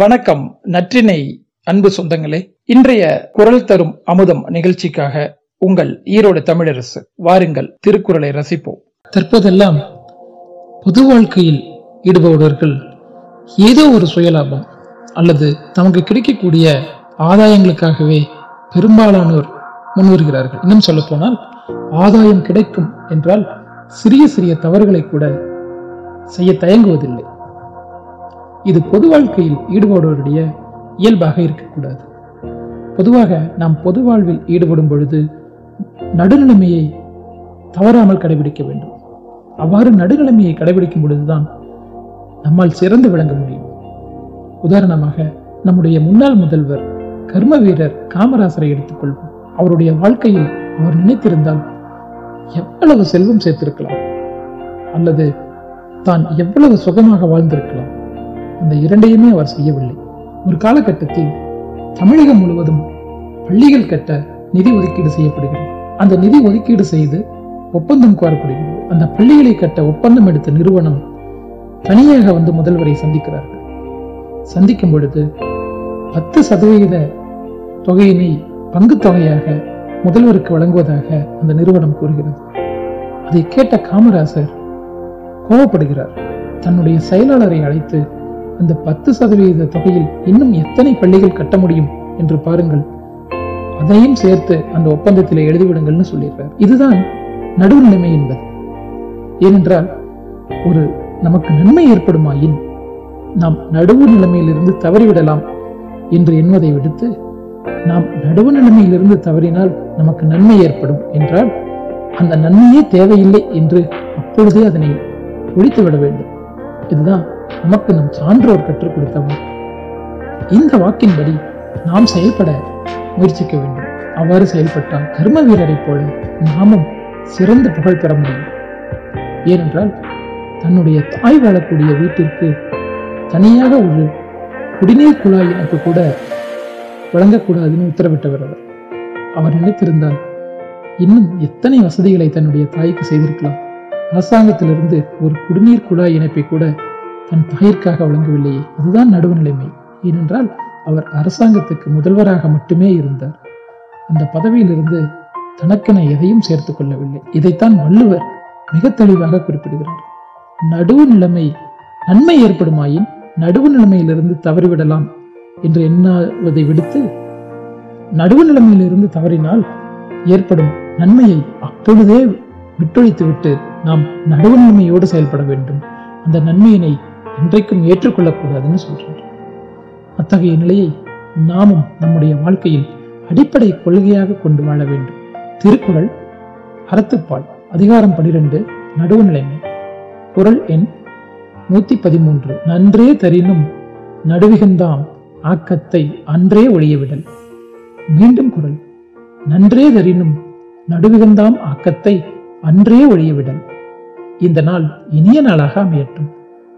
வணக்கம் நற்றினை அன்பு சொந்தங்களே. இன்றைய குரல் தரும் அமுதம் நிகழ்ச்சிக்காக உங்கள் ஈரோடு தமிழரசு வாருங்கள் திருக்குறளை ரசிப்போம். தற்போதெல்லாம் பொது வாழ்க்கையில் ஈடுபடுவர்கள் ஏதோ ஒரு சுயலாபம் அல்லது தமக்கு கிடைக்கக்கூடிய ஆதாயங்களுக்காகவே பெரும்பாலானோர் முன்வருகிறார்கள். இன்னும் சொல்ல போனால் ஆதாயம் கிடைக்கும் என்றால் சிறிய சிறிய தவறுகளை கூட செய்ய தயங்குவதில்லை. இது பொது வாழ்க்கையில் ஈடுபடுவருடைய இயல்பாக இருக்கக்கூடாது. பொதுவாக நாம் பொது வாழ்வில் ஈடுபடும் பொழுது நடுநிலைமையை தவறாமல் கடைபிடிக்க வேண்டும். அவ்வாறு நடுநிலைமையை கடைபிடிக்கும் பொழுதுதான் நம்மால் சிறந்து விளங்க முடியும். உதாரணமாக நம்முடைய முன்னாள் முதல்வர் கர்ம வீரர் காமராசரை எடுத்துக்கொள்வோம். அவருடைய வாழ்க்கையில் அவர் நினைத்திருந்தால் எவ்வளவு செல்வம் சேர்த்திருக்கலாம். அல்லது தான் எவ்வளவு சுகமாக வாழ்ந்திருக்கலாம். அந்த இரண்டையுமே அவர் செய்யவில்லை. ஒரு காலகட்டத்தில் தமிழகம் முழுவதும் பள்ளிகள் கட்ட நிதி ஒதுக்கீடு செய்யப்படுகிறது. அந்த நிதி ஒதுக்கீடு செய்து ஒப்பந்தம் கோரப்படுகிறது. அந்த பள்ளிகளை கட்ட ஒப்பந்தம் எடுத்த நிறுவனம் தனியாக வந்து முதல்வரை சந்திக்கிறார்கள். சந்திக்கும் பொழுது பத்து சதவிகித தொகையினை பங்கு தொகையாக முதல்வருக்கு வழங்குவதாக அந்த நிறுவனம் கூறுகிறது. அதை கேட்ட காமராசர் கோபப்படுகிறார் தன்னுடைய செயலாளரை அழைத்து அந்த பத்து சதவீத தொகையில் இன்னும் எத்தனை பள்ளிகள் கட்ட முடியும் என்று பாருங்கள். அதையும் சேர்த்து அந்த ஒப்பந்தத்தில் எழுதிவிடுங்கள்னு சொல்லிடுறார் இதுதான் நடுநிலைமை என்பது. ஏனென்றால் ஒரு நமக்கு நன்மை ஏற்படுமாயின் நாம் நடுவு நிலைமையிலிருந்து தவறிவிடலாம் என்று எண்ணுவதை விடுத்து நாம் நடுவு நிலைமையிலிருந்து தவறினால் நமக்கு நன்மை ஏற்படும் என்றால் அந்த நன்மையே தேவையில்லை என்று அப்பொழுதே அதனை ஒழித்து விட வேண்டும். இதுதான் நமக்கு நம் சான்றோர் கற்றுக் கொடுத்தவர். இந்த வாக்கின்படி நாம் செயல்பட முயற்சிக்க வேண்டும். அவ்வாறு செயல்பட்டால் கர்ம வீரரை போல நாமும் சிறந்த புகழ் பெற முடியும். ஏனென்றால் தன்னுடைய தாய் வாழக்கூடிய வீட்டிற்கு தனியாக ஒரு குடிநீர் குழாய் எனக்கு கூட வழங்கக்கூடாதுன்னு உத்தரவிட்டவர் அவர். அவர் நினைத்திருந்தால் இன்னும் எத்தனை வசதிகளை தன்னுடைய தாய்க்கு செய்திருக்கலாம். அரசாங்கத்திலிருந்து ஒரு குடிநீர் குழாய் இணைப்பை கூட தன் தாயிற்காக வழங்கவில்லையே அதுதான் நடுவுநிலைமை. ஏனென்றால் அவர் அரசாங்கத்துக்கு முதல்வராக மட்டுமே இருந்தார். அந்த பதவியிலிருந்து தனக்கென எதையும் சேர்த்துக் கொள்ளவில்லை. இதைத்தான் வள்ளுவர் மிக தெளிவாக குறிப்பிடுகிறார். நடுவு நிலைமை நன்மை ஏற்படுமாயின் நடுவு நிலைமையிலிருந்து தவறிவிடலாம் என்று எண்ணுவதை விடுத்து நடுவு நிலைமையிலிருந்து தவறினால் ஏற்படும் நன்மையை அப்பொழுதே விட்டொழித்துவிட்டு நாம் நடுவு நிலைமையோடு செயல்பட வேண்டும். அந்த நன்மையினை இன்றைக்கும் ஏற்றுக்கொள்ளக்கூடாதுன்னு சொல்றார். அத்தகைய நிலையை நாமும் நம்முடைய வாழ்க்கையில் அடிப்படை கொள்கையாக கொண்டு வாழ வேண்டும். திருக்குறள் அறத்துப்பால் அதிகாரம் பனிரெண்டு நடுவுநிலைமை. குரல் எண் நூத்தி பதிமூன்று நன்றே தரினும் நடுவிகந்தாம் ஆக்கத்தை அன்றே ஒழியவிடல். மீண்டும் குரல் நன்றே தரினும் நடுவிகந்தாம் ஆக்கத்தை அன்றே ஒழியவிடல். இந்த நாள் இனிய நாளாக அமையட்டும்.